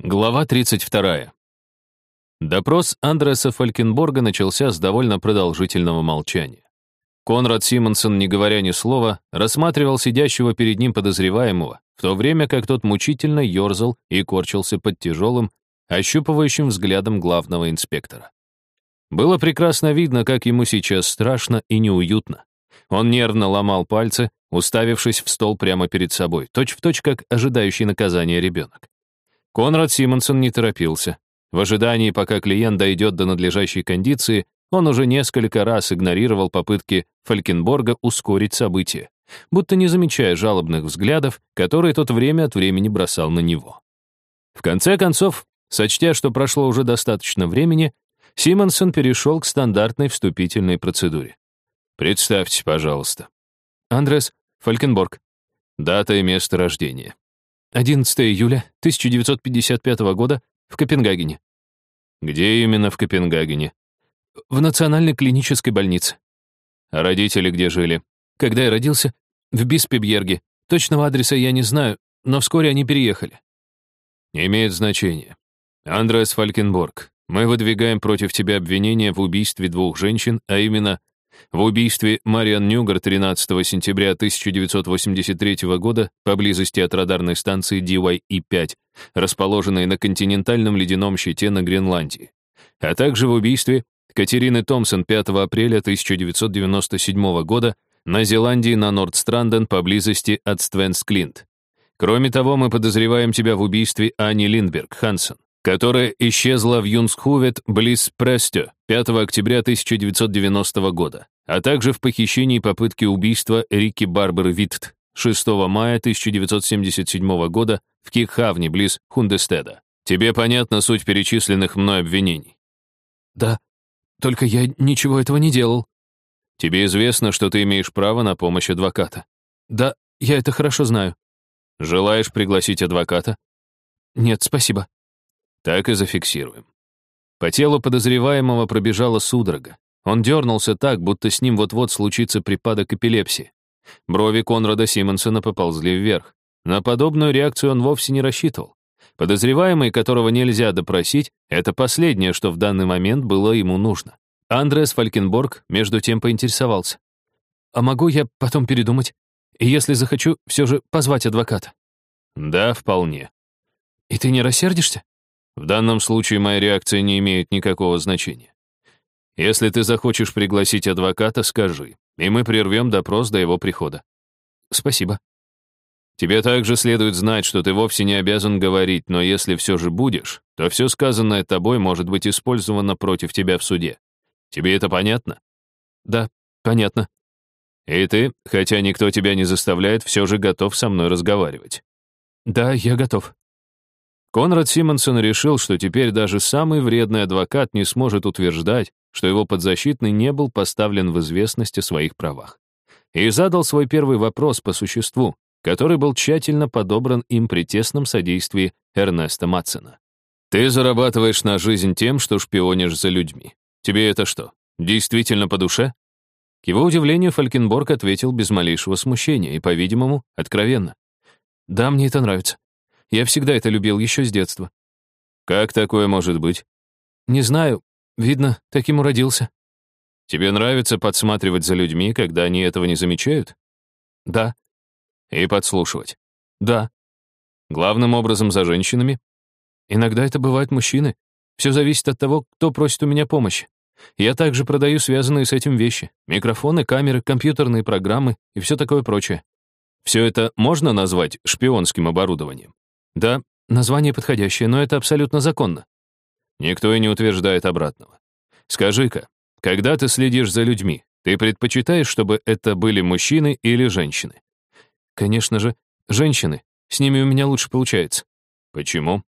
Глава 32. Допрос Андреса Фалькенборга начался с довольно продолжительного молчания. Конрад Симонсон, не говоря ни слова, рассматривал сидящего перед ним подозреваемого, в то время как тот мучительно ерзал и корчился под тяжелым, ощупывающим взглядом главного инспектора. Было прекрасно видно, как ему сейчас страшно и неуютно. Он нервно ломал пальцы, уставившись в стол прямо перед собой, точь-в-точь, точь, как ожидающий наказания ребенок. Конрад Симонсон не торопился. В ожидании, пока клиент дойдет до надлежащей кондиции, он уже несколько раз игнорировал попытки Фалькенборга ускорить события, будто не замечая жалобных взглядов, которые тот время от времени бросал на него. В конце концов, сочтя, что прошло уже достаточно времени, Симонсон перешел к стандартной вступительной процедуре. «Представьте, пожалуйста». «Андрес Фалькенборг». Дата и место рождения. 11 июля 1955 года в Копенгагене. Где именно в Копенгагене? В Национальной клинической больнице. А родители где жили? Когда я родился? В Биспебьерге. Точного адреса я не знаю, но вскоре они переехали. Не имеет значения. Андреас Фалькенборг, мы выдвигаем против тебя обвинение в убийстве двух женщин, а именно в убийстве Мариан Нюгар 13 сентября 1983 года поблизости от радарной станции DYE-5, расположенной на континентальном ледяном щите на Гренландии, а также в убийстве Катерины Томпсон 5 апреля 1997 года на Зеландии на Нордстранден поблизости от Свенсклинт. Кроме того, мы подозреваем тебя в убийстве Ани Линдберг Хансен, которая исчезла в Юнсхувет близ Престё 5 октября 1990 года, а также в похищении и попытке убийства Рики Барбары Витт 6 мая 1977 года в Кикхавне близ Хундестеда. Тебе понятна суть перечисленных мной обвинений? Да, только я ничего этого не делал. Тебе известно, что ты имеешь право на помощь адвоката? Да, я это хорошо знаю. Желаешь пригласить адвоката? Нет, спасибо. Так и зафиксируем. По телу подозреваемого пробежала судорога. Он дернулся так, будто с ним вот-вот случится припадок эпилепсии. Брови Конрада Симонсона поползли вверх. На подобную реакцию он вовсе не рассчитывал. Подозреваемый, которого нельзя допросить, это последнее, что в данный момент было ему нужно. Андреас Фалькенборг между тем поинтересовался. «А могу я потом передумать? И если захочу, все же позвать адвоката?» «Да, вполне». «И ты не рассердишься?» В данном случае моя реакция не имеет никакого значения. Если ты захочешь пригласить адвоката, скажи, и мы прервем допрос до его прихода. Спасибо. Тебе также следует знать, что ты вовсе не обязан говорить, но если все же будешь, то все сказанное тобой может быть использовано против тебя в суде. Тебе это понятно? Да, понятно. И ты, хотя никто тебя не заставляет, все же готов со мной разговаривать. Да, я готов. Конрад Симонсон решил, что теперь даже самый вредный адвокат не сможет утверждать, что его подзащитный не был поставлен в известность о своих правах. И задал свой первый вопрос по существу, который был тщательно подобран им при тесном содействии Эрнеста Матсена. «Ты зарабатываешь на жизнь тем, что шпионишь за людьми. Тебе это что, действительно по душе?» К его удивлению, Фалькенборг ответил без малейшего смущения и, по-видимому, откровенно. «Да, мне это нравится. Я всегда это любил, еще с детства. Как такое может быть? Не знаю. Видно, таким уродился. Тебе нравится подсматривать за людьми, когда они этого не замечают? Да. И подслушивать? Да. Главным образом за женщинами? Иногда это бывают мужчины. Все зависит от того, кто просит у меня помощи. Я также продаю связанные с этим вещи. Микрофоны, камеры, компьютерные программы и все такое прочее. Все это можно назвать шпионским оборудованием? Да, название подходящее, но это абсолютно законно. Никто и не утверждает обратного. Скажи-ка, когда ты следишь за людьми, ты предпочитаешь, чтобы это были мужчины или женщины? Конечно же, женщины. С ними у меня лучше получается. Почему?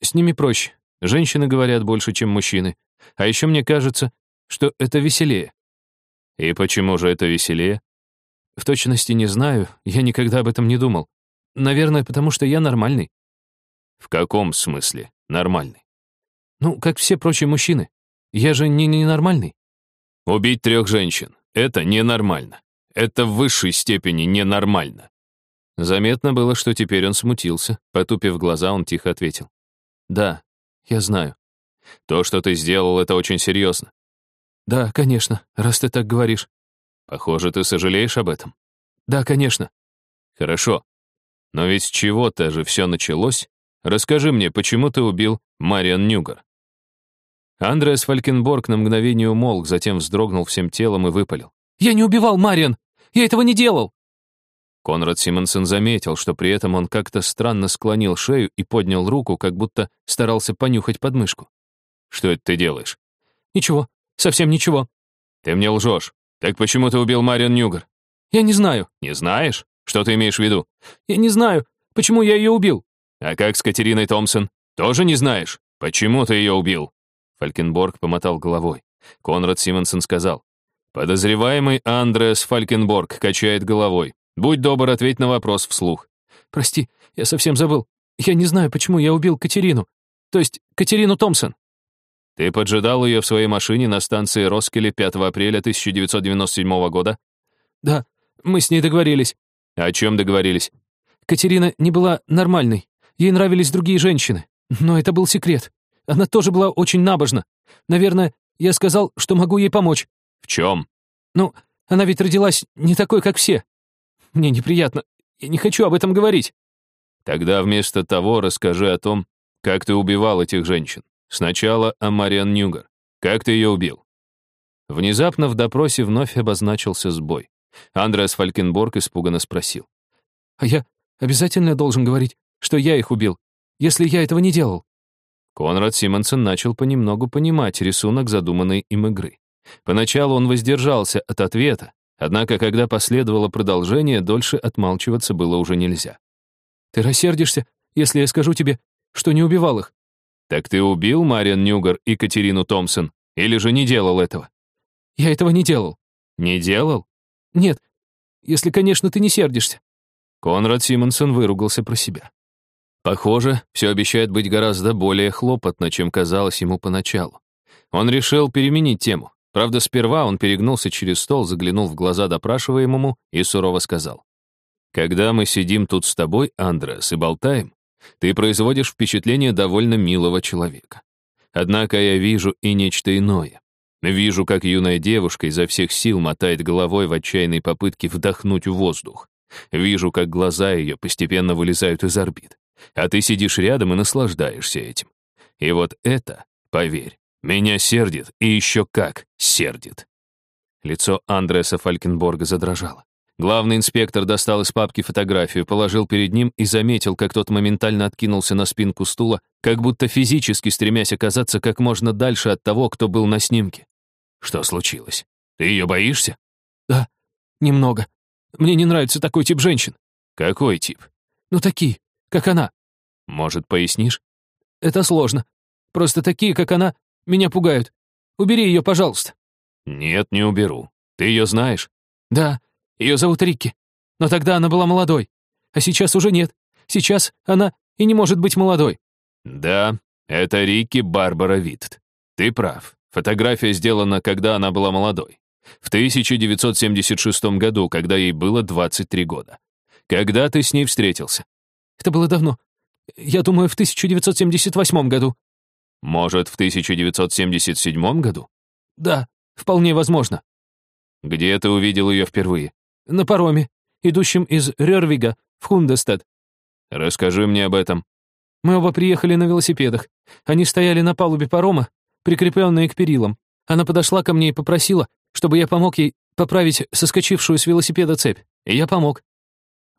С ними проще. Женщины говорят больше, чем мужчины. А еще мне кажется, что это веселее. И почему же это веселее? В точности не знаю, я никогда об этом не думал. Наверное, потому что я нормальный. В каком смысле нормальный? Ну, как все прочие мужчины. Я же не ненормальный. Убить трех женщин — это ненормально. Это в высшей степени ненормально. Заметно было, что теперь он смутился. Потупив глаза, он тихо ответил. Да, я знаю. То, что ты сделал, это очень серьезно. Да, конечно, раз ты так говоришь. Похоже, ты сожалеешь об этом. Да, конечно. Хорошо. Но ведь с чего-то же все началось. Расскажи мне, почему ты убил Мариан Нюгар? Андреас Фалькенборг на мгновение умолк, затем вздрогнул всем телом и выпалил. «Я не убивал Мариан! Я этого не делал!» Конрад Симонсон заметил, что при этом он как-то странно склонил шею и поднял руку, как будто старался понюхать подмышку. «Что это ты делаешь?» «Ничего, совсем ничего». «Ты мне лжешь. Так почему ты убил Мариан Нюгар?» «Я не знаю». «Не знаешь? Что ты имеешь в виду?» «Я не знаю. Почему я ее убил?» «А как с Катериной Томпсон? Тоже не знаешь? Почему ты ее убил?» Фалькенборг помотал головой. Конрад Симонсон сказал. «Подозреваемый Андреас Фалькенборг качает головой. Будь добр, ответь на вопрос вслух». «Прости, я совсем забыл. Я не знаю, почему я убил Катерину. То есть Катерину Томпсон». «Ты поджидал ее в своей машине на станции Роскеле 5 апреля 1997 года?» «Да, мы с ней договорились». «О чем договорились?» «Катерина не была нормальной. Ей нравились другие женщины. Но это был секрет. Она тоже была очень набожна. Наверное, я сказал, что могу ей помочь». «В чем?» «Ну, она ведь родилась не такой, как все. Мне неприятно. Я не хочу об этом говорить». «Тогда вместо того расскажи о том, как ты убивал этих женщин. Сначала о Мариан Ньюгар. Как ты ее убил?» Внезапно в допросе вновь обозначился сбой. Андреас Фалькенборг испуганно спросил. «А я обязательно должен говорить, что я их убил, если я этого не делал?» Конрад Симонсон начал понемногу понимать рисунок задуманной им игры. Поначалу он воздержался от ответа, однако, когда последовало продолжение, дольше отмалчиваться было уже нельзя. «Ты рассердишься, если я скажу тебе, что не убивал их?» «Так ты убил Мариан Нюгар и Катерину Томпсон, или же не делал этого?» «Я этого не делал». «Не делал?» «Нет, если, конечно, ты не сердишься». Конрад Симонсон выругался про себя. Похоже, все обещает быть гораздо более хлопотно, чем казалось ему поначалу. Он решил переменить тему. Правда, сперва он перегнулся через стол, заглянул в глаза допрашиваемому и сурово сказал. «Когда мы сидим тут с тобой, Андрес, и болтаем, ты производишь впечатление довольно милого человека. Однако я вижу и нечто иное. Вижу, как юная девушка изо всех сил мотает головой в отчаянной попытке вдохнуть воздух. Вижу, как глаза ее постепенно вылезают из орбит а ты сидишь рядом и наслаждаешься этим. И вот это, поверь, меня сердит, и еще как сердит. Лицо Андреса Фалькенборга задрожало. Главный инспектор достал из папки фотографию, положил перед ним и заметил, как тот моментально откинулся на спинку стула, как будто физически стремясь оказаться как можно дальше от того, кто был на снимке. Что случилось? Ты ее боишься? Да, немного. Мне не нравится такой тип женщин. Какой тип? Ну, такие, как она. Может, пояснишь? Это сложно. Просто такие, как она, меня пугают. Убери ее, пожалуйста. Нет, не уберу. Ты ее знаешь? Да, ее зовут Рикки. Но тогда она была молодой. А сейчас уже нет. Сейчас она и не может быть молодой. Да, это Рикки Барбара Витт. Ты прав. Фотография сделана, когда она была молодой. В 1976 году, когда ей было 23 года. Когда ты с ней встретился? Это было давно. Я думаю, в 1978 году. Может, в 1977 году? Да, вполне возможно. Где ты увидел ее впервые? На пароме, идущем из Рервига в Хундестед. Расскажи мне об этом. Мы оба приехали на велосипедах. Они стояли на палубе парома, прикрепленные к перилам. Она подошла ко мне и попросила, чтобы я помог ей поправить соскочившую с велосипеда цепь. И я помог.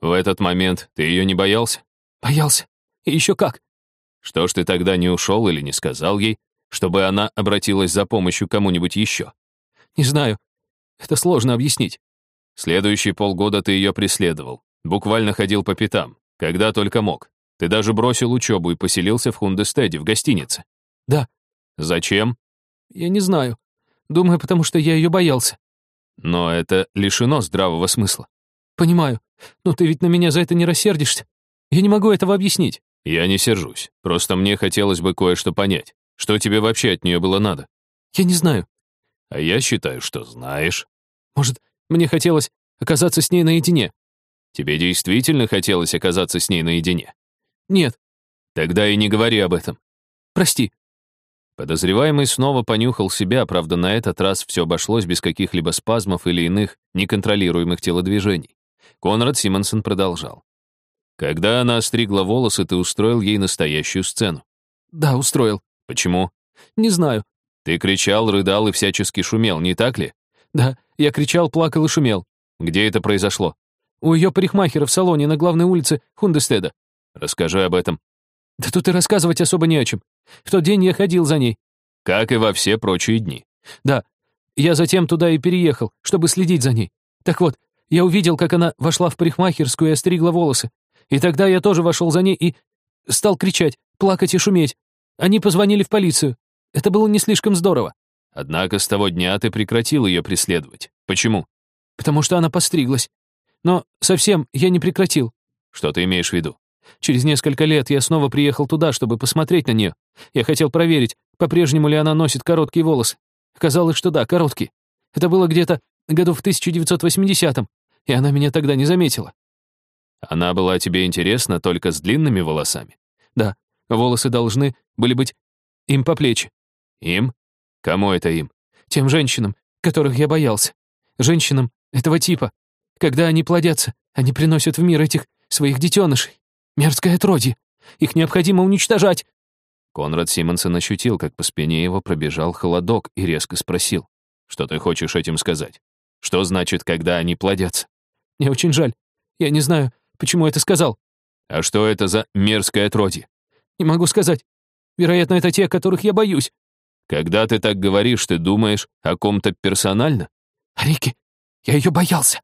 В этот момент ты ее не боялся? Боялся. И еще как. Что ж ты тогда не ушел или не сказал ей, чтобы она обратилась за помощью кому-нибудь еще? Не знаю. Это сложно объяснить. Следующие полгода ты ее преследовал. Буквально ходил по пятам, когда только мог. Ты даже бросил учебу и поселился в Хундестеде, в гостинице. Да. Зачем? Я не знаю. Думаю, потому что я ее боялся. Но это лишено здравого смысла. Понимаю. Но ты ведь на меня за это не рассердишься. Я не могу этого объяснить. Я не сержусь. Просто мне хотелось бы кое-что понять. Что тебе вообще от нее было надо? Я не знаю. А я считаю, что знаешь. Может, мне хотелось оказаться с ней наедине? Тебе действительно хотелось оказаться с ней наедине? Нет. Тогда и не говори об этом. Прости». Подозреваемый снова понюхал себя, правда, на этот раз все обошлось без каких-либо спазмов или иных неконтролируемых телодвижений. Конрад Симонсон продолжал. «Когда она остригла волосы, ты устроил ей настоящую сцену». «Да, устроил». «Почему?» «Не знаю». «Ты кричал, рыдал и всячески шумел, не так ли?» «Да, я кричал, плакал и шумел». «Где это произошло?» «У ее парикмахера в салоне на главной улице Хундестеда». «Расскажи об этом». «Да тут и рассказывать особо не о чем. В тот день я ходил за ней». «Как и во все прочие дни». «Да, я затем туда и переехал, чтобы следить за ней. Так вот, я увидел, как она вошла в парикмахерскую и остригла волосы. И тогда я тоже вошел за ней и стал кричать, плакать и шуметь. Они позвонили в полицию. Это было не слишком здорово. Однако с того дня ты прекратил ее преследовать. Почему? Потому что она постриглась. Но совсем я не прекратил. Что ты имеешь в виду? Через несколько лет я снова приехал туда, чтобы посмотреть на нее. Я хотел проверить, по-прежнему ли она носит короткие волосы. Оказалось, что да, короткие. Это было где-то году в 1980-м, и она меня тогда не заметила. Она была тебе интересна только с длинными волосами? Да, волосы должны были быть им по плечи. Им? Кому это им? Тем женщинам, которых я боялся. Женщинам этого типа. Когда они плодятся, они приносят в мир этих своих детенышей. Мерзкое отродье. Их необходимо уничтожать. Конрад Симонсон ощутил, как по спине его пробежал холодок и резко спросил. «Что ты хочешь этим сказать? Что значит, когда они плодятся?» «Мне очень жаль. Я не знаю, почему это сказал». «А что это за мерзкое отродье?» «Не могу сказать. Вероятно, это те, которых я боюсь». «Когда ты так говоришь, ты думаешь о ком-то персонально?» «Рики, я ее боялся».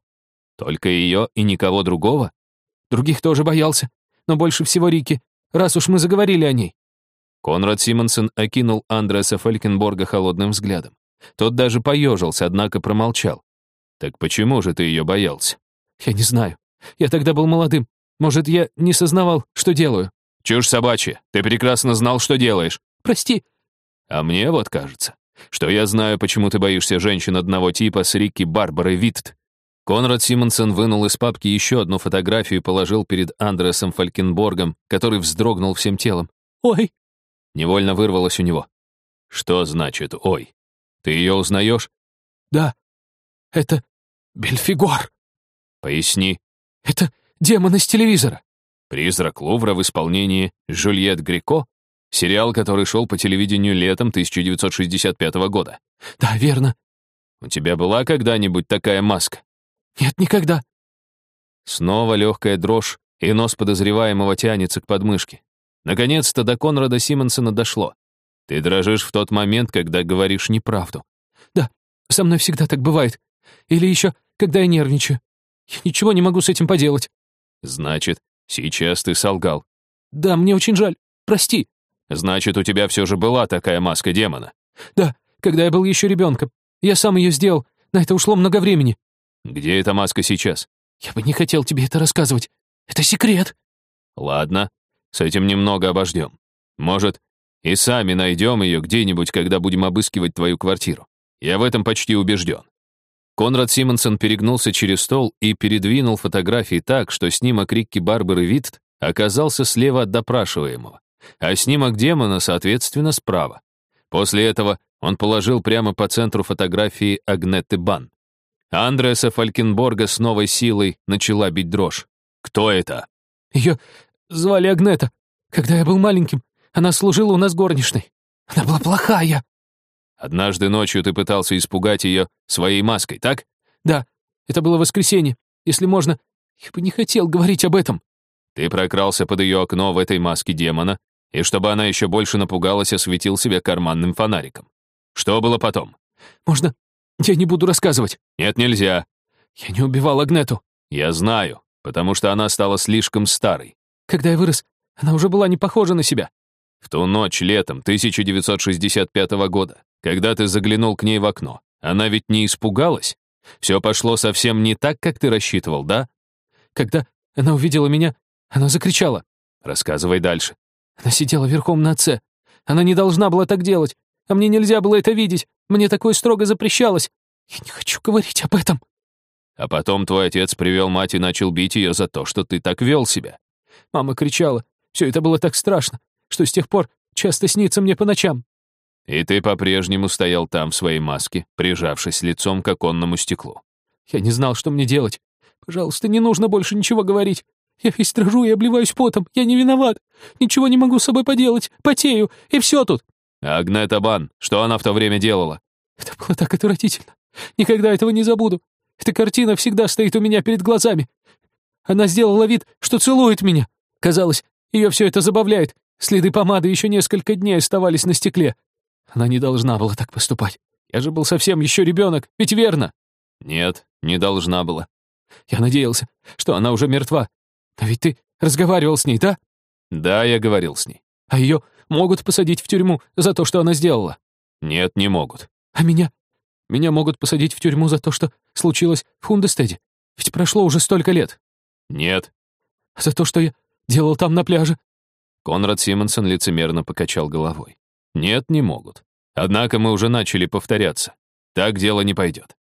«Только ее и никого другого?» «Других тоже боялся, но больше всего Рики, раз уж мы заговорили о ней». Конрад Симонсон окинул Андреаса Фалькенборга холодным взглядом. Тот даже поежился, однако промолчал. «Так почему же ты ее боялся?» «Я не знаю. Я тогда был молодым. Может, я не сознавал, что делаю». «Чушь собачья. Ты прекрасно знал, что делаешь». «Прости». «А мне вот кажется, что я знаю, почему ты боишься женщин одного типа с Рикки Барбарой Витт». Конрад Симонсон вынул из папки еще одну фотографию и положил перед Андреасом Фалькенборгом, который вздрогнул всем телом. «Ой!» Невольно вырвалось у него. «Что значит «ой»? Ты ее узнаешь?» «Да, это Бельфигор». «Поясни». «Это демон из телевизора». «Призрак Лувра» в исполнении Жюльет Греко? Сериал, который шел по телевидению летом 1965 года. «Да, верно». «У тебя была когда-нибудь такая маска?» «Нет, никогда». Снова легкая дрожь, и нос подозреваемого тянется к подмышке. Наконец-то до Конрада Симонсона дошло. Ты дрожишь в тот момент, когда говоришь неправду. Да, со мной всегда так бывает. Или еще, когда я нервничаю. Я ничего не могу с этим поделать. Значит, сейчас ты солгал. Да, мне очень жаль. Прости. Значит, у тебя все же была такая маска демона. Да, когда я был еще ребенком. Я сам ее сделал. На это ушло много времени. Где эта маска сейчас? Я бы не хотел тебе это рассказывать. Это секрет. Ладно, с этим немного обождем. Может, и сами найдем ее где-нибудь, когда будем обыскивать твою квартиру. Я в этом почти убежден. Конрад Симонсон перегнулся через стол и передвинул фотографии так, что снимок Рикки Барбары Витт оказался слева от допрашиваемого, а снимок демона, соответственно, справа. После этого он положил прямо по центру фотографии Агнетты Бан. Андреаса Фалькенборга с новой силой начала бить дрожь. «Кто это?» «Ее звали Агнета. Когда я был маленьким, она служила у нас горничной. Она была плохая». «Однажды ночью ты пытался испугать ее своей маской, так?» «Да, это было воскресенье. Если можно, я бы не хотел говорить об этом». Ты прокрался под ее окно в этой маске демона, и чтобы она еще больше напугалась, осветил себя карманным фонариком. Что было потом? «Можно? Я не буду рассказывать». «Нет, нельзя». «Я не убивал Агнету». «Я знаю, потому что она стала слишком старой». «Когда я вырос, она уже была не похожа на себя». В ту ночь летом 1965 года, когда ты заглянул к ней в окно, она ведь не испугалась? Все пошло совсем не так, как ты рассчитывал, да? Когда она увидела меня, она закричала. Рассказывай дальше. Она сидела верхом на отце. Она не должна была так делать. А мне нельзя было это видеть. Мне такое строго запрещалось. Я не хочу говорить об этом. А потом твой отец привел мать и начал бить ее за то, что ты так вел себя. Мама кричала. Все это было так страшно, что с тех пор часто снится мне по ночам». «И ты по-прежнему стоял там в своей маске, прижавшись лицом к оконному стеклу». «Я не знал, что мне делать. Пожалуйста, не нужно больше ничего говорить. Я весь дрожу и обливаюсь потом. Я не виноват. Ничего не могу с собой поделать. Потею. И все тут». «Агнета Бан, что она в то время делала?» «Это было так отвратительно. Никогда этого не забуду. Эта картина всегда стоит у меня перед глазами. Она сделала вид, что целует меня. Казалось, ее все это забавляет. Следы помады еще несколько дней оставались на стекле. Она не должна была так поступать. Я же был совсем еще ребенок, ведь верно?» «Нет, не должна была». «Я надеялся, что она уже мертва. Но ведь ты разговаривал с ней, да?» «Да, я говорил с ней». «А ее могут посадить в тюрьму за то, что она сделала?» «Нет, не могут». «А меня? Меня могут посадить в тюрьму за то, что случилось в Хундестеде. Ведь прошло уже столько лет». «Нет». «За то, что я делал там на пляже?» Конрад Симонсон лицемерно покачал головой. «Нет, не могут. Однако мы уже начали повторяться. Так дело не пойдет.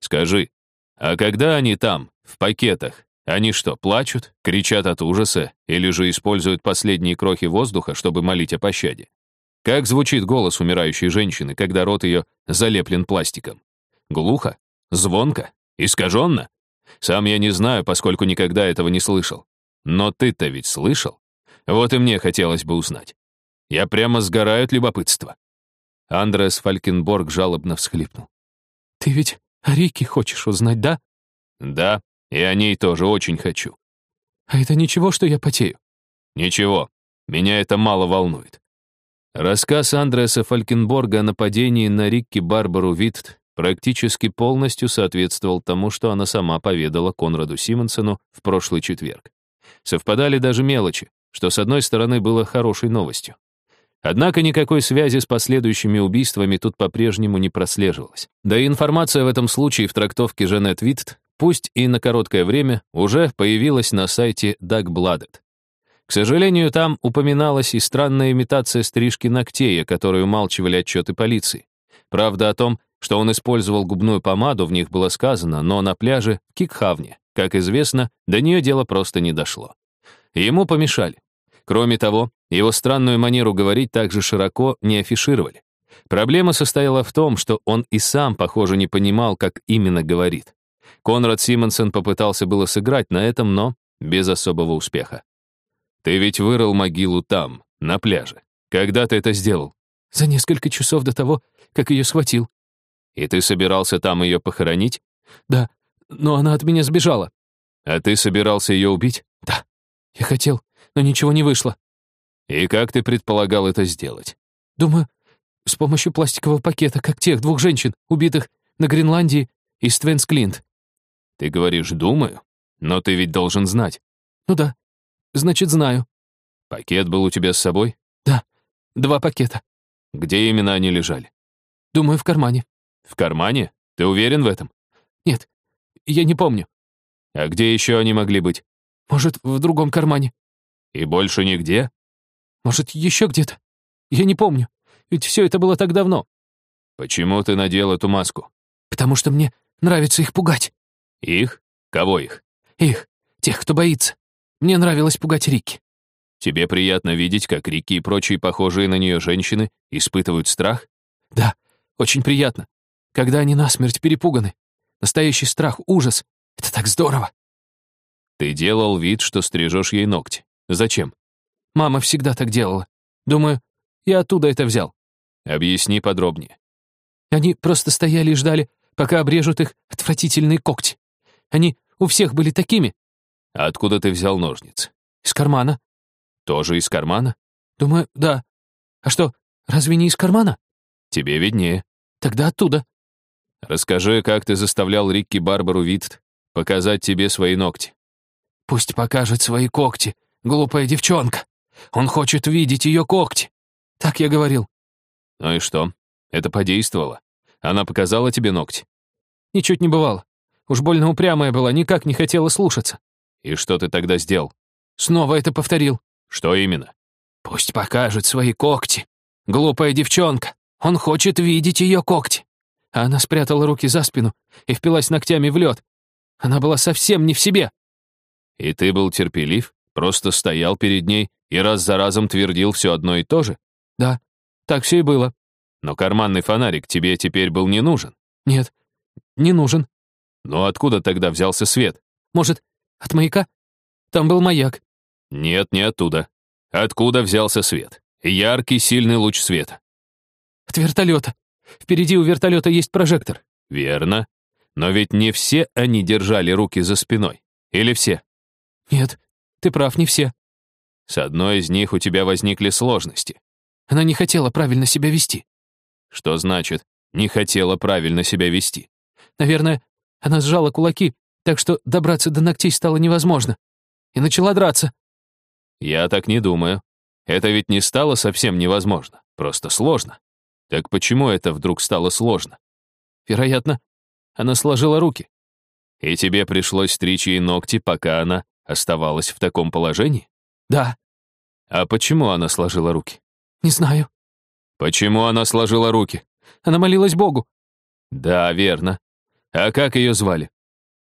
Скажи, а когда они там, в пакетах, они что, плачут, кричат от ужаса или же используют последние крохи воздуха, чтобы молить о пощаде? Как звучит голос умирающей женщины, когда рот ее залеплен пластиком? Глухо? Звонко? Искаженно? Сам я не знаю, поскольку никогда этого не слышал. Но ты-то ведь слышал? Вот и мне хотелось бы узнать. Я прямо сгораю от любопытства. Андреас Фалькенборг жалобно всхлипнул. «Ты ведь о Рике хочешь узнать, да?» «Да, и о ней тоже очень хочу». «А это ничего, что я потею?» «Ничего, меня это мало волнует». Рассказ Андреаса Фалькенборга о нападении на Рикки Барбару Витт практически полностью соответствовал тому, что она сама поведала Конраду Симонсону в прошлый четверг. Совпадали даже мелочи, что с одной стороны было хорошей новостью. Однако никакой связи с последующими убийствами тут по-прежнему не прослеживалась. Да и информация в этом случае в трактовке Жанет Витт, пусть и на короткое время, уже появилась на сайте Dagbladet. К сожалению, там упоминалась и странная имитация стрижки ногтей, о которой умалчивали отчеты полиции. Правда о том, что он использовал губную помаду, в них было сказано, но на пляже в Кикхавне, как известно, до нее дело просто не дошло. Ему помешали. Кроме того, его странную манеру говорить также широко не афишировали. Проблема состояла в том, что он и сам, похоже, не понимал, как именно говорит. Конрад Симонсон попытался было сыграть на этом, но без особого успеха. «Ты ведь вырыл могилу там, на пляже. Когда ты это сделал?» «За несколько часов до того, как ее схватил». «И ты собирался там ее похоронить?» «Да, но она от меня сбежала». «А ты собирался ее убить?» «Да, я хотел, но ничего не вышло». «И как ты предполагал это сделать?» «Думаю, с помощью пластикового пакета, как тех двух женщин, убитых на Гренландии и Ственсклинт». «Ты говоришь «думаю», но ты ведь должен знать». «Ну да, значит, знаю». «Пакет был у тебя с собой?» «Да, два пакета». «Где именно они лежали?» «Думаю, в кармане». «В кармане? Ты уверен в этом?» «Нет, я не помню». «А где еще они могли быть?» «Может, в другом кармане». «И больше нигде?» Может, еще где-то? Я не помню. Ведь все это было так давно. Почему ты надел эту маску? Потому что мне нравится их пугать. Их? Кого их? Их. Тех, кто боится. Мне нравилось пугать Рикки. Тебе приятно видеть, как Рикки и прочие похожие на нее женщины испытывают страх? Да, очень приятно. Когда они насмерть перепуганы. Настоящий страх, ужас. Это так здорово. Ты делал вид, что стрижешь ей ногти. Зачем? Мама всегда так делала. Думаю, я оттуда это взял. Объясни подробнее. Они просто стояли и ждали, пока обрежут их отвратительные когти. Они у всех были такими. А откуда ты взял ножницы? Из кармана. Тоже из кармана? Думаю, да. А что, разве не из кармана? Тебе виднее. Тогда оттуда. Расскажи, как ты заставлял Рикки Барбару Витт показать тебе свои ногти. Пусть покажет свои когти, глупая девчонка. Он хочет видеть ее когти. Так я говорил. Ну и что? Это подействовало? Она показала тебе ногти? Ничуть не бывало. Уж больно упрямая была, никак не хотела слушаться. И что ты тогда сделал? Снова это повторил. Что именно? Пусть покажет свои когти. Глупая девчонка. Он хочет видеть ее когти. А она спрятала руки за спину и впилась ногтями в лед. Она была совсем не в себе. И ты был терпелив? Просто стоял перед ней и раз за разом твердил все одно и то же? Да, так все и было. Но карманный фонарик тебе теперь был не нужен. Нет, не нужен. Но откуда тогда взялся свет? Может, от маяка? Там был маяк. Нет, не оттуда. Откуда взялся свет? Яркий, сильный луч света. От вертолета. Впереди у вертолета есть прожектор. Верно. Но ведь не все они держали руки за спиной. Или все? Нет, ты прав, не все. С одной из них у тебя возникли сложности. Она не хотела правильно себя вести. Что значит «не хотела правильно себя вести»? Наверное, она сжала кулаки, так что добраться до ногтей стало невозможно. И начала драться. Я так не думаю. Это ведь не стало совсем невозможно, просто сложно. Так почему это вдруг стало сложно? Вероятно, она сложила руки. И тебе пришлось стричь ей ногти, пока она оставалась в таком положении? Да. А почему она сложила руки? Не знаю. Почему она сложила руки? Она молилась Богу. Да, верно. А как ее звали?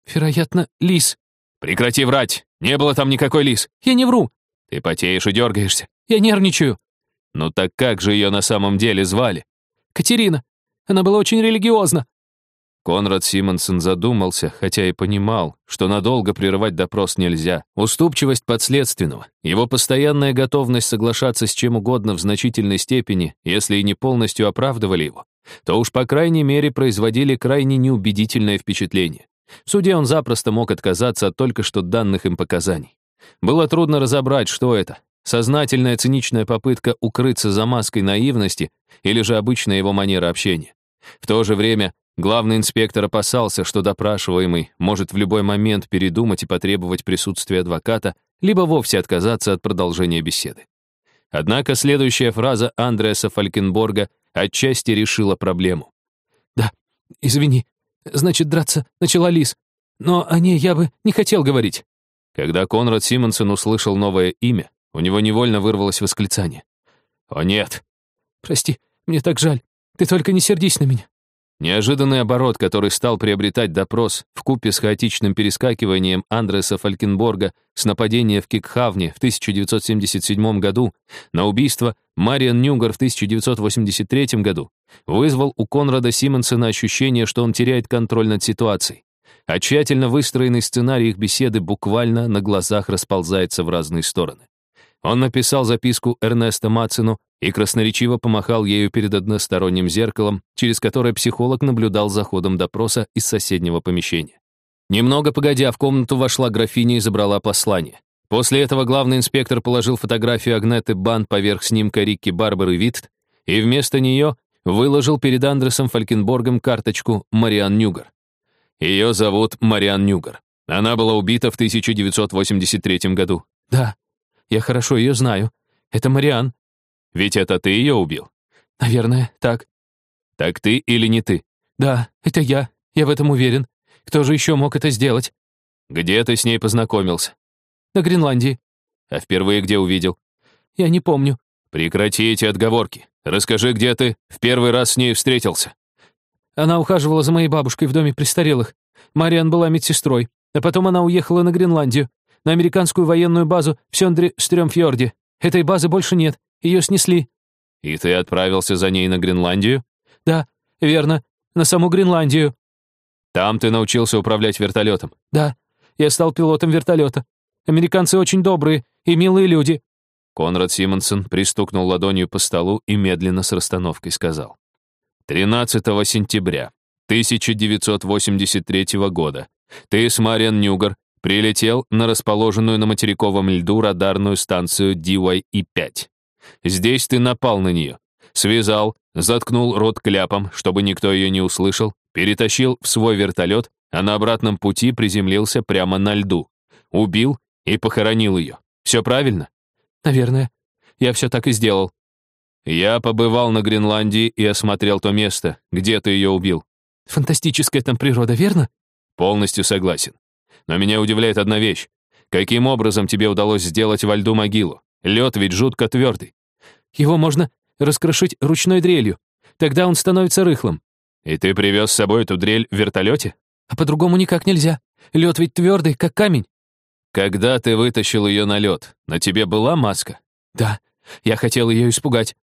Вероятно, Лис. Прекрати врать. Не было там никакой Лис. Я не вру. Ты потеешь и дергаешься. Я нервничаю. Ну так как же ее на самом деле звали? Катерина. Она была очень религиозна. Конрад Симонсон задумался, хотя и понимал, что надолго прерывать допрос нельзя. Уступчивость подследственного, его постоянная готовность соглашаться с чем угодно в значительной степени, если и не полностью оправдывали его, то уж по крайней мере производили крайне неубедительное впечатление. В суде он запросто мог отказаться от только что данных им показаний. Было трудно разобрать, что это. Сознательная циничная попытка укрыться за маской наивности или же обычная его манера общения. В то же время главный инспектор опасался, что допрашиваемый может в любой момент передумать и потребовать присутствия адвоката, либо вовсе отказаться от продолжения беседы. Однако следующая фраза Андреаса Фалькенборга отчасти решила проблему. «Да, извини, значит, драться начала Лис, но о ней я бы не хотел говорить». Когда Конрад Симонсон услышал новое имя, у него невольно вырвалось восклицание. «О нет!» «Прости, мне так жаль. Ты только не сердись на меня». Неожиданный оборот, который стал приобретать допрос в купе с хаотичным перескакиванием Андреса Фалькенборга с нападения в Кикхавне в 1977 году на убийство Мариан Нюгар в 1983 году, вызвал у Конрада Симонсона ощущение, что он теряет контроль над ситуацией. А тщательно выстроенный сценарий их беседы буквально на глазах расползается в разные стороны. Он написал записку Эрнеста Мацину и красноречиво помахал ею перед односторонним зеркалом, через которое психолог наблюдал за ходом допроса из соседнего помещения. Немного погодя, в комнату вошла графиня и забрала послание. После этого главный инспектор положил фотографию Агнеты Бан поверх снимка Рикки Барбары Витт и вместо нее выложил перед Андресом Фалькенборгом карточку Мариан Нюгар. Ее зовут Мариан Нюгар. Она была убита в 1983 году. Да, я хорошо ее знаю. Это Мариан. Ведь это ты ее убил? Наверное, так. Так ты или не ты? Да, это я. Я в этом уверен. Кто же еще мог это сделать? Где ты с ней познакомился? На Гренландии. А впервые где увидел? Я не помню. Прекрати эти отговорки. Расскажи, где ты в первый раз с ней встретился. Она ухаживала за моей бабушкой в доме престарелых. Мариан была медсестрой. А потом она уехала на Гренландию, на американскую военную базу в Сёндре-Стрёмфьорде. Этой базы больше нет. Ее снесли». «И ты отправился за ней на Гренландию?» «Да, верно. На саму Гренландию». «Там ты научился управлять вертолетом?» «Да. Я стал пилотом вертолета. Американцы очень добрые и милые люди». Конрад Симонсон пристукнул ладонью по столу и медленно с расстановкой сказал. 13 сентября 1983 года ты с Мариан Нюгар прилетел на расположенную на материковом льду радарную станцию DYE-5. Здесь ты напал на нее, связал, заткнул рот кляпом, чтобы никто ее не услышал, перетащил в свой вертолет, а на обратном пути приземлился прямо на льду. Убил и похоронил ее. Все правильно? Наверное. Я все так и сделал. Я побывал на Гренландии и осмотрел то место, где ты ее убил. Фантастическая там природа, верно? Полностью согласен. Но меня удивляет одна вещь. Каким образом тебе удалось сделать во льду могилу? Лед ведь жутко твердый. Его можно раскрошить ручной дрелью. Тогда он становится рыхлым. И ты привез с собой эту дрель в вертолете? А по-другому никак нельзя. Лед ведь твердый, как камень. Когда ты вытащил ее на лед, на тебе была маска? Да, я хотел ее испугать.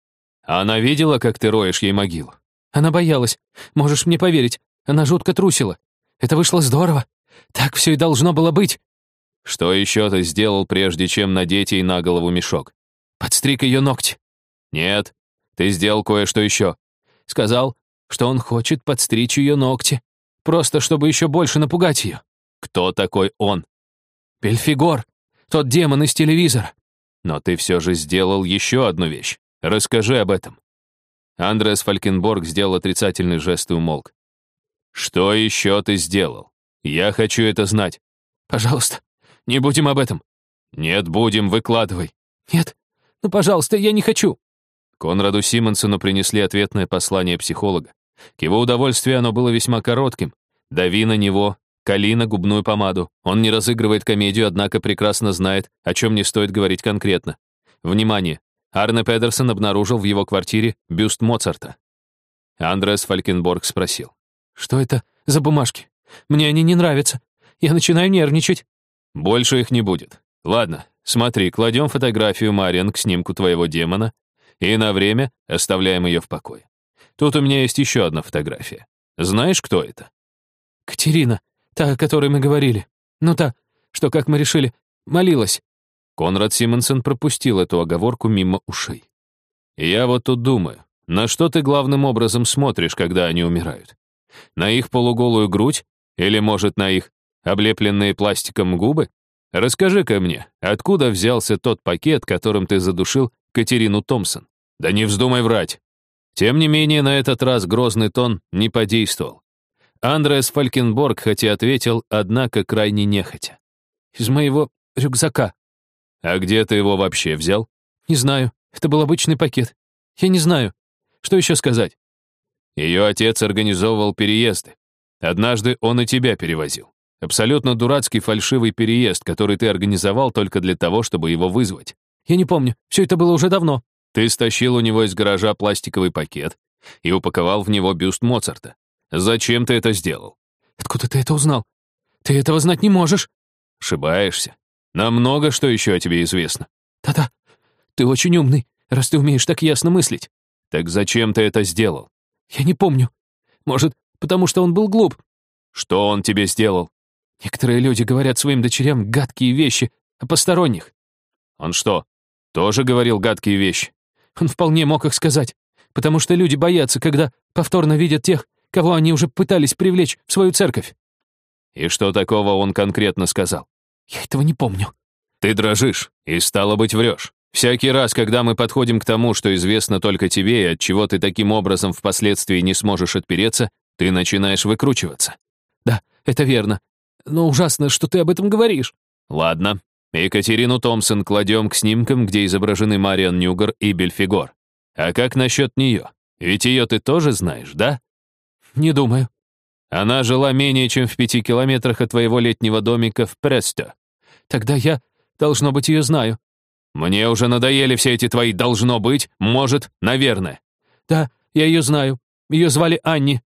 А она видела, как ты роешь ей могилу? Она боялась. Можешь мне поверить, она жутко трусила. Это вышло здорово. Так все и должно было быть. Что еще ты сделал, прежде чем надеть ей на голову мешок? Подстриг ее ногти. Нет, ты сделал кое-что еще. Сказал, что он хочет подстричь ее ногти. Просто чтобы еще больше напугать ее. Кто такой он? Бельфигор, тот демон из телевизора. Но ты все же сделал еще одну вещь. Расскажи об этом. Андреас Фалькенборг сделал отрицательный жест и умолк. Что еще ты сделал? Я хочу это знать. Пожалуйста, не будем об этом. Нет, будем, выкладывай. Нет, ну, пожалуйста, я не хочу. Конраду Симонсону принесли ответное послание психолога. К его удовольствию оно было весьма коротким. Дави на него, кали на губную помаду. Он не разыгрывает комедию, однако прекрасно знает, о чем не стоит говорить конкретно. Внимание! Арне Педерсон обнаружил в его квартире бюст Моцарта. Андреас Фалькенборг спросил. «Что это за бумажки? Мне они не нравятся. Я начинаю нервничать». «Больше их не будет. Ладно, смотри, кладем фотографию Мариан к снимку твоего демона и на время оставляем ее в покое. Тут у меня есть еще одна фотография. Знаешь, кто это?» «Катерина, та, о которой мы говорили. Ну та, что, как мы решили, молилась». Конрад Симонсон пропустил эту оговорку мимо ушей. «Я вот тут думаю, на что ты главным образом смотришь, когда они умирают? На их полуголую грудь? Или, может, на их облепленные пластиком губы? Расскажи-ка мне, откуда взялся тот пакет, которым ты задушил Катерину Томпсон? Да не вздумай врать. Тем не менее, на этот раз грозный тон не подействовал. Андреас Фалькенборг хотя ответил, однако крайне нехотя. «Из моего рюкзака». «А где ты его вообще взял?» «Не знаю. Это был обычный пакет. Я не знаю. Что еще сказать?» Ее отец организовывал переезды. Однажды он и тебя перевозил. Абсолютно дурацкий фальшивый переезд, который ты организовал только для того, чтобы его вызвать. Я не помню. Все это было уже давно. Ты стащил у него из гаража пластиковый пакет и упаковал в него бюст Моцарта. Зачем ты это сделал? Откуда ты это узнал? Ты этого знать не можешь. Ошибаешься. Нам много что еще о тебе известно. Да-да. Ты очень умный, раз ты умеешь так ясно мыслить. Так зачем ты это сделал? Я не помню. Может, потому что он был глуп. Что он тебе сделал? Некоторые люди говорят своим дочерям гадкие вещи о посторонних. Он что, тоже говорил гадкие вещи? Он вполне мог их сказать, потому что люди боятся, когда повторно видят тех, кого они уже пытались привлечь в свою церковь. И что такого он конкретно сказал? Я этого не помню. Ты дрожишь и, стало быть, врешь. Всякий раз, когда мы подходим к тому, что известно только тебе и от чего ты таким образом впоследствии не сможешь отпереться, ты начинаешь выкручиваться. Да, это верно. Но ужасно, что ты об этом говоришь. Ладно, Екатерину Томпсон кладем к снимкам, где изображены Мариан Нюгар и Бельфигор. А как насчет нее? Ведь ее ты тоже знаешь, да? Не думаю. Она жила менее чем в пяти километрах от твоего летнего домика в Престо. Тогда я, должно быть, ее знаю. Мне уже надоели все эти твои «должно быть», «может», «наверное». Да, я ее знаю. Ее звали Анни.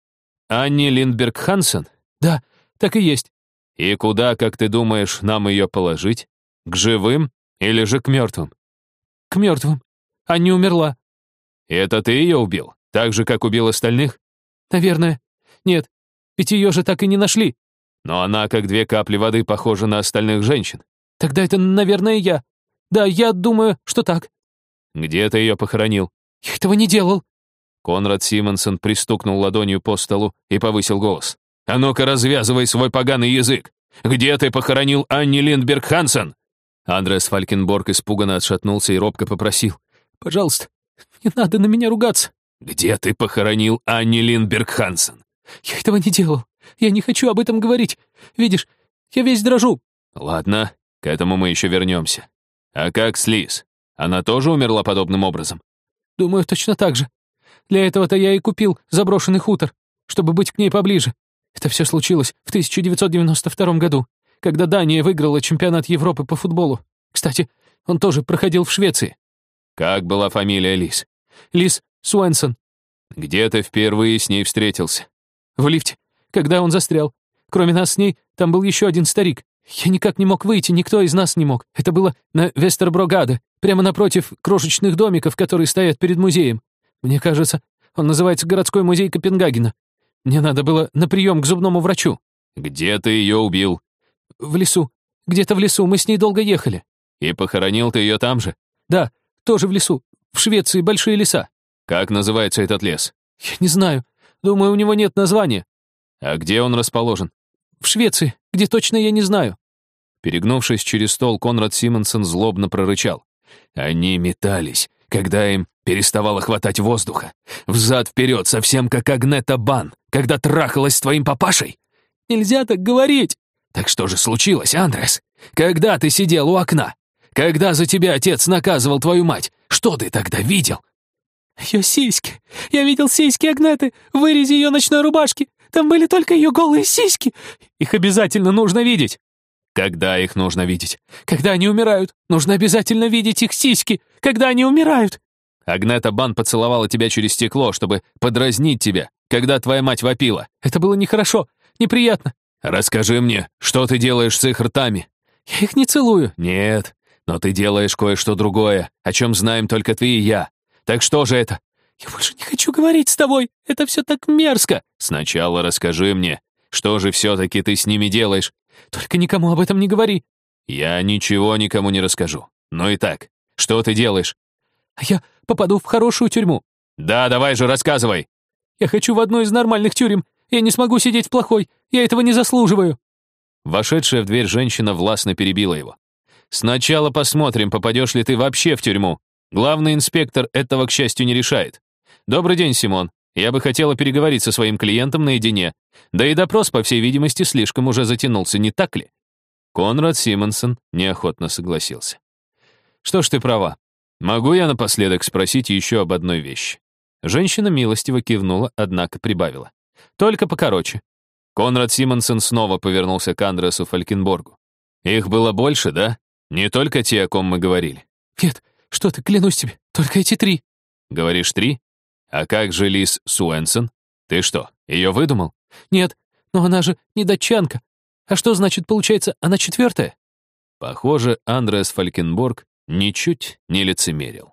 Анни Линдберг Хансен? Да, так и есть. И куда, как ты думаешь, нам ее положить? К живым или же к мертвым? К мертвым. Анни умерла. Это ты ее убил? Так же, как убил остальных? Наверное. Нет, ведь ее же так и не нашли. Но она, как две капли воды, похожа на остальных женщин. Тогда это, наверное, я. Да, я думаю, что так. Где ты ее похоронил? Я этого не делал. Конрад Симонсон пристукнул ладонью по столу и повысил голос. «А ну-ка, развязывай свой поганый язык! Где ты похоронил Анни Линдберг Хансен?» Андреас Фалькенборг испуганно отшатнулся и робко попросил. «Пожалуйста, не надо на меня ругаться». «Где ты похоронил Анни Линдберг Хансен?» «Я этого не делал. Я не хочу об этом говорить. Видишь, я весь дрожу». «Ладно, к этому мы еще вернемся. А как с Лиз? Она тоже умерла подобным образом?» «Думаю, точно так же. Для этого-то я и купил заброшенный хутор, чтобы быть к ней поближе. Это все случилось в 1992 году, когда Дания выиграла чемпионат Европы по футболу. Кстати, он тоже проходил в Швеции. Как была фамилия Лиз? Лиз Суэнсон. Где ты впервые с ней встретился? В лифте, когда он застрял. Кроме нас с ней, там был еще один старик. Я никак не мог выйти, никто из нас не мог. Это было на Вестерброгаде, прямо напротив крошечных домиков, которые стоят перед музеем. Мне кажется, он называется городской музей Копенгагена. Мне надо было на прием к зубному врачу. Где ты ее убил? В лесу. Где-то в лесу. Мы с ней долго ехали. И похоронил ты ее там же? Да, тоже в лесу. В Швеции большие леса. Как называется этот лес? Я не знаю. Думаю, у него нет названия. А где он расположен? В Швеции. Где точно, я не знаю. Перегнувшись через стол, Конрад Симонсон злобно прорычал. Они метались, когда им переставало хватать воздуха. Взад-вперед, совсем как Агнета Бан, когда трахалась с твоим папашей. Нельзя так говорить. Так что же случилось, Андрес? Когда ты сидел у окна? Когда за тебя отец наказывал твою мать? Что ты тогда видел? Ее сиськи. Я видел сиськи Агнеты в вырезе ее ночной рубашки. Там были только ее голые сиськи. Их обязательно нужно видеть. Когда их нужно видеть? Когда они умирают. Нужно обязательно видеть их сиськи. Когда они умирают. Агнета Бан поцеловала тебя через стекло, чтобы подразнить тебя, когда твоя мать вопила. Это было нехорошо, неприятно. Расскажи мне, что ты делаешь с их ртами? Я их не целую. Нет, но ты делаешь кое-что другое, о чем знаем только ты и я. Так что же это? Я больше не хочу говорить с тобой. Это все так мерзко. Сначала расскажи мне, что же все-таки ты с ними делаешь? Только никому об этом не говори. Я ничего никому не расскажу. Ну и так, что ты делаешь? А я попаду в хорошую тюрьму. Да, давай же, рассказывай. Я хочу в одну из нормальных тюрем. Я не смогу сидеть в плохой. Я этого не заслуживаю. Вошедшая в дверь женщина властно перебила его. «Сначала посмотрим, попадешь ли ты вообще в тюрьму. Главный инспектор этого, к счастью, не решает. Добрый день, Симон. Я бы хотела переговорить со своим клиентом наедине. Да и допрос, по всей видимости, слишком уже затянулся, не так ли?» Конрад Симонсон неохотно согласился. «Что ж ты права. Могу я напоследок спросить еще об одной вещи?» Женщина милостиво кивнула, однако прибавила. «Только покороче. Конрад Симонсон снова повернулся к Андресу Фалькенборгу. «Их было больше, да? Не только те, о ком мы говорили?» «Нет, что ты, клянусь тебе, только эти три». «Говоришь, три? А как же Лиз Суэнсон? Ты что, ее выдумал?» «Нет, но она же не датчанка. А что значит, получается, она четвертая?» Похоже, Андрес Фалькенборг ничуть не лицемерил.